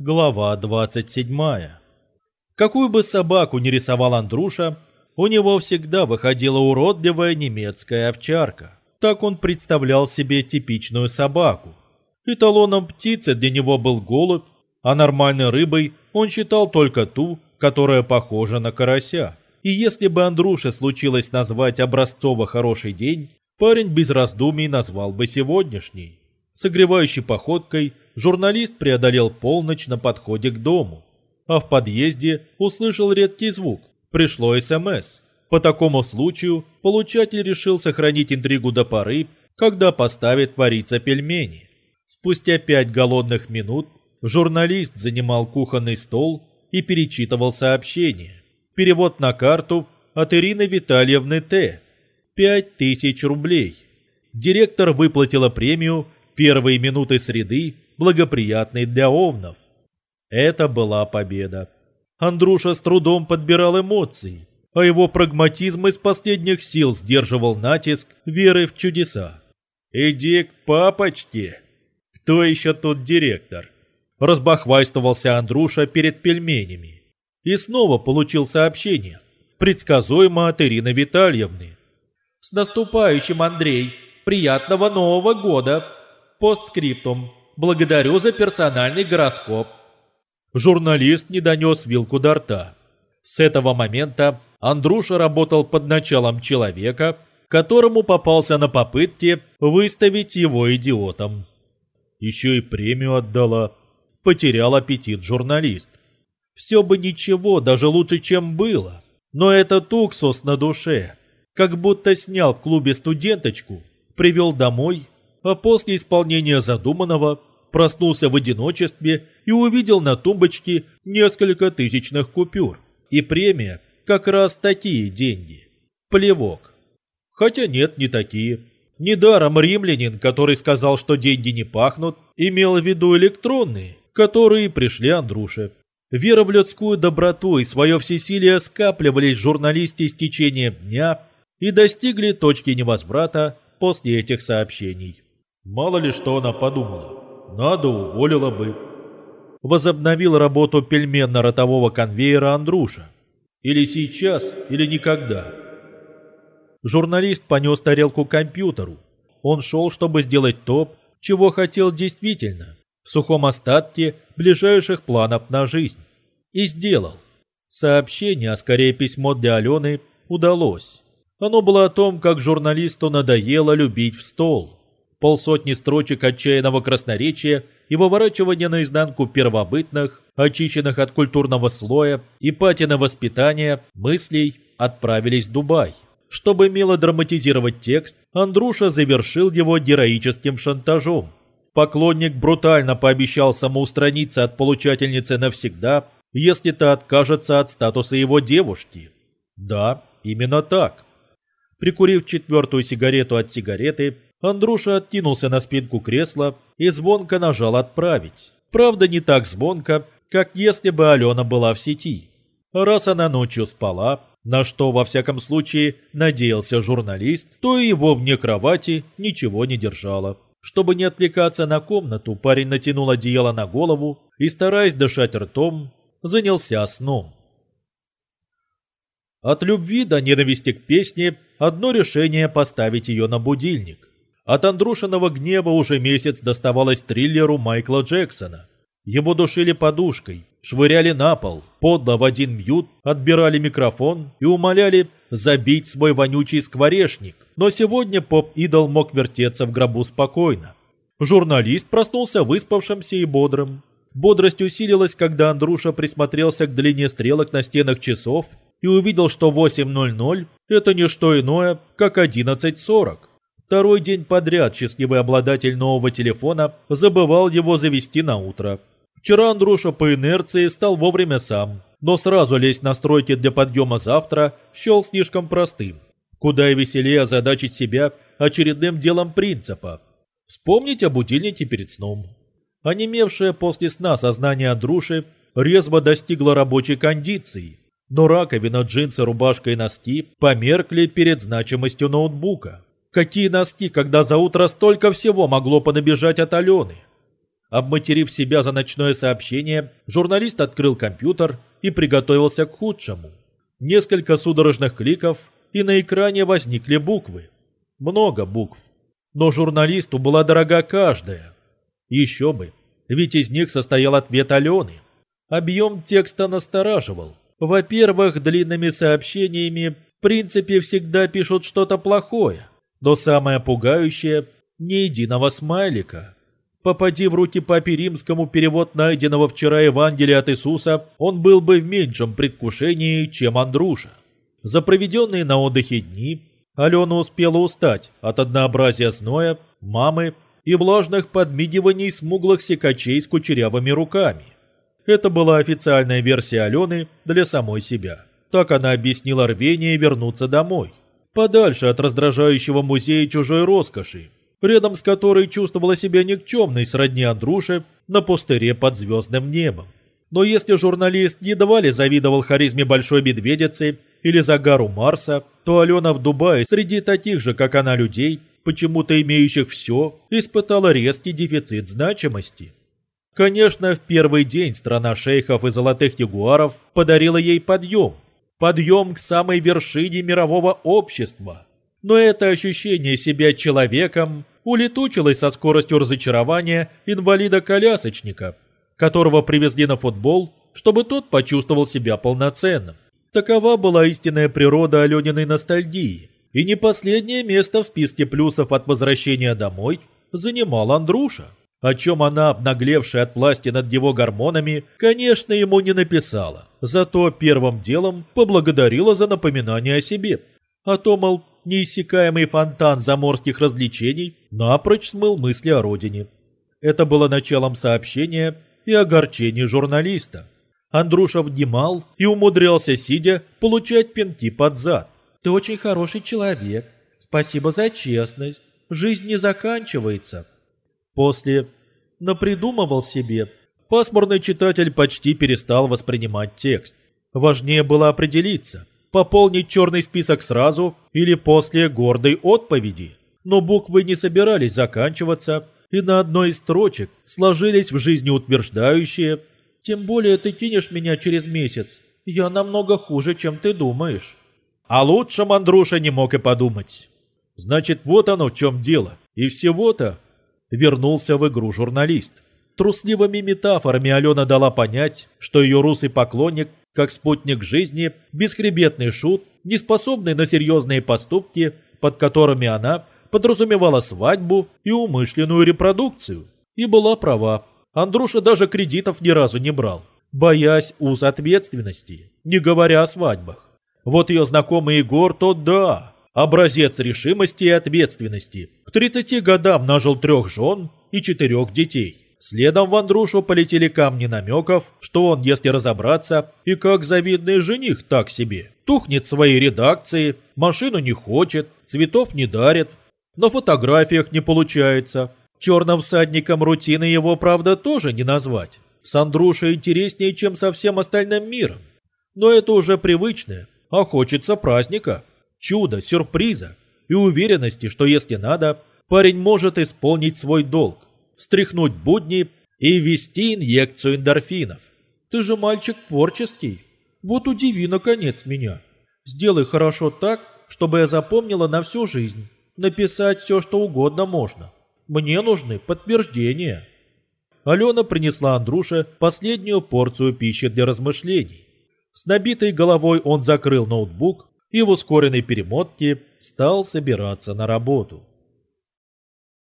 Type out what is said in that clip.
Глава 27. Какую бы собаку ни рисовал Андруша, у него всегда выходила уродливая немецкая овчарка. Так он представлял себе типичную собаку. Эталоном птицы для него был голубь, а нормальной рыбой он считал только ту, которая похожа на карася. И если бы Андруше случилось назвать образцово хороший день, парень без раздумий назвал бы сегодняшний. Согревающей походкой журналист преодолел полночь на подходе к дому, а в подъезде услышал редкий звук. Пришло СМС. По такому случаю получатель решил сохранить интригу до поры, когда поставит вариться пельмени. Спустя пять голодных минут журналист занимал кухонный стол и перечитывал сообщение. Перевод на карту от Ирины Витальевны Т. Пять тысяч рублей. Директор выплатила премию первые минуты среды, благоприятной для овнов. Это была победа. Андруша с трудом подбирал эмоции, а его прагматизм из последних сил сдерживал натиск веры в чудеса. «Иди к папочке!» «Кто еще тут директор?» Разбахвайствовался Андруша перед пельменями. И снова получил сообщение, предсказуемо от Ирины Витальевны. «С наступающим, Андрей! Приятного Нового года!» Постскриптум. Благодарю за персональный гороскоп. Журналист не донес вилку до рта. С этого момента Андруша работал под началом человека, которому попался на попытке выставить его идиотом. Еще и премию отдала. Потерял аппетит журналист. Все бы ничего, даже лучше, чем было. Но этот уксус на душе. Как будто снял в клубе студенточку, привел домой а после исполнения задуманного проснулся в одиночестве и увидел на тумбочке несколько тысячных купюр. И премия как раз такие деньги. Плевок. Хотя нет, не такие. Недаром римлянин, который сказал, что деньги не пахнут, имел в виду электронные, которые пришли Андрюше. Вера в людскую доброту и свое всесилие скапливались в журналисте с течением дня и достигли точки невозврата после этих сообщений. Мало ли что она подумала. Надо, уволила бы. Возобновил работу пельменно-ротового конвейера Андруша. Или сейчас, или никогда. Журналист понес тарелку к компьютеру. Он шел, чтобы сделать то, чего хотел действительно, в сухом остатке ближайших планов на жизнь. И сделал. Сообщение, а скорее письмо для Алены, удалось. Оно было о том, как журналисту надоело любить в стол полсотни строчек отчаянного красноречия и выворачивания наизнанку первобытных, очищенных от культурного слоя и патина воспитания, мыслей отправились в Дубай. Чтобы мелодраматизировать текст, Андруша завершил его героическим шантажом. Поклонник брутально пообещал самоустраниться от получательницы навсегда, если та откажется от статуса его девушки. Да, именно так. Прикурив четвертую сигарету от сигареты, Андруша откинулся на спинку кресла и звонко нажал «Отправить». Правда, не так звонко, как если бы Алена была в сети. Раз она ночью спала, на что, во всяком случае, надеялся журналист, то и его вне кровати ничего не держало. Чтобы не отвлекаться на комнату, парень натянул одеяло на голову и, стараясь дышать ртом, занялся сном. От любви до ненависти к песне одно решение поставить ее на будильник. От Андрушиного гнева уже месяц доставалось триллеру Майкла Джексона. Его душили подушкой, швыряли на пол, подло в один мьют, отбирали микрофон и умоляли забить свой вонючий скворечник. Но сегодня поп-идол мог вертеться в гробу спокойно. Журналист проснулся выспавшимся и бодрым. Бодрость усилилась, когда Андруша присмотрелся к длине стрелок на стенах часов и увидел, что 8.00 – это не что иное, как 11.40. Второй день подряд счастливый обладатель нового телефона забывал его завести на утро. Вчера Андруша по инерции стал вовремя сам, но сразу лезть на стройки для подъема завтра счел слишком простым. Куда и веселее озадачить себя очередным делом принципа. Вспомнить о будильнике перед сном. Онемевшее после сна сознание Андруши резво достигло рабочей кондиции, но раковина, джинсы, рубашка и носки померкли перед значимостью ноутбука. Какие носки, когда за утро столько всего могло понабежать от Алены? Обматерив себя за ночное сообщение, журналист открыл компьютер и приготовился к худшему. Несколько судорожных кликов, и на экране возникли буквы. Много букв. Но журналисту была дорога каждая. Еще бы, ведь из них состоял ответ Алены. Объем текста настораживал. Во-первых, длинными сообщениями в принципе всегда пишут что-то плохое. Но самое пугающее – ни единого смайлика. Попади в руки папе римскому перевод найденного вчера Евангелия от Иисуса, он был бы в меньшем предвкушении, чем Андруша. За проведенные на отдыхе дни Алена успела устать от однообразия зноя, мамы и влажных подмигиваний смуглых секачей с кучерявыми руками. Это была официальная версия Алены для самой себя. Так она объяснила рвение вернуться домой, подальше от раздражающего музея чужой роскоши, рядом с которой чувствовала себя никчемной сродни Андруши на пустыре под звездным небом. Но если журналист едва ли завидовал харизме Большой Медведицы или загару Марса, то Алена в Дубае среди таких же, как она, людей, почему-то имеющих все, испытала резкий дефицит значимости. Конечно, в первый день страна шейхов и золотых ягуаров подарила ей подъем. Подъем к самой вершине мирового общества. Но это ощущение себя человеком улетучилось со скоростью разочарования инвалида-колясочника, которого привезли на футбол, чтобы тот почувствовал себя полноценным. Такова была истинная природа Алениной ностальгии. И не последнее место в списке плюсов от возвращения домой занимал Андруша. О чем она, обнаглевшая от власти над его гормонами, конечно, ему не написала. Зато первым делом поблагодарила за напоминание о себе. А то, мол, неиссякаемый фонтан заморских развлечений напрочь смыл мысли о родине. Это было началом сообщения и огорчения журналиста. Андрушев внимал и умудрялся, сидя, получать пинки под зад. «Ты очень хороший человек. Спасибо за честность. Жизнь не заканчивается». После напридумывал себе. Пасмурный читатель почти перестал воспринимать текст. Важнее было определиться, пополнить черный список сразу или после гордой отповеди. Но буквы не собирались заканчиваться, и на одной из строчек сложились в жизнеутверждающие тем более ты кинешь меня через месяц. Я намного хуже, чем ты думаешь». А лучше Мандруша не мог и подумать. Значит, вот оно в чем дело. И всего-то вернулся в игру журналист. Трусливыми метафорами Алена дала понять, что ее русый поклонник, как спутник жизни, бесхребетный шут, не способный на серьезные поступки, под которыми она подразумевала свадьбу и умышленную репродукцию. И была права. Андруша даже кредитов ни разу не брал, боясь уз ответственности, не говоря о свадьбах. Вот ее знакомый Егор, то да, образец решимости и ответственности. К 30 годам нажил трех жен и четырех детей. Следом в Андрушу полетели камни намеков, что он, если разобраться, и как завидный жених так себе. Тухнет своей редакции, машину не хочет, цветов не дарит, на фотографиях не получается, Черным всадником рутины его, правда, тоже не назвать. С Андрушей интереснее, чем со всем остальным миром. Но это уже привычное, а хочется праздника, чуда, сюрприза и уверенности, что если надо, парень может исполнить свой долг, стряхнуть будни и ввести инъекцию эндорфинов. Ты же мальчик творческий. Вот удиви, наконец, меня. Сделай хорошо так, чтобы я запомнила на всю жизнь. Написать все, что угодно можно. Мне нужны подтверждения. Алена принесла Андруше последнюю порцию пищи для размышлений. С набитой головой он закрыл ноутбук и в ускоренной перемотке стал собираться на работу.